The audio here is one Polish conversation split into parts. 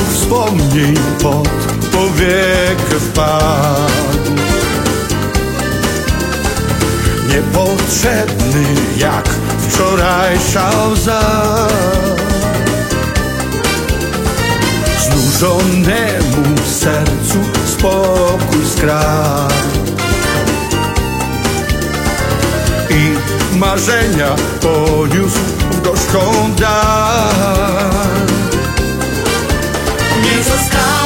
wspomnień pod powiekę wpadł. Niepotrzebny jak wczorajsza łza. Znużonemu sercu spokój skradł. I marzenia poniósł w gorzką dal Jesus Christ.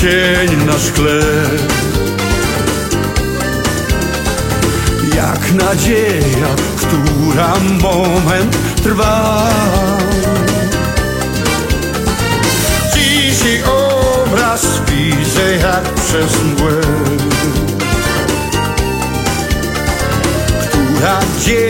Cień na szkle. Jak nadzieja, która moment trwa. Dzisiaj obraz widzę jak przez mgłę Która dzieli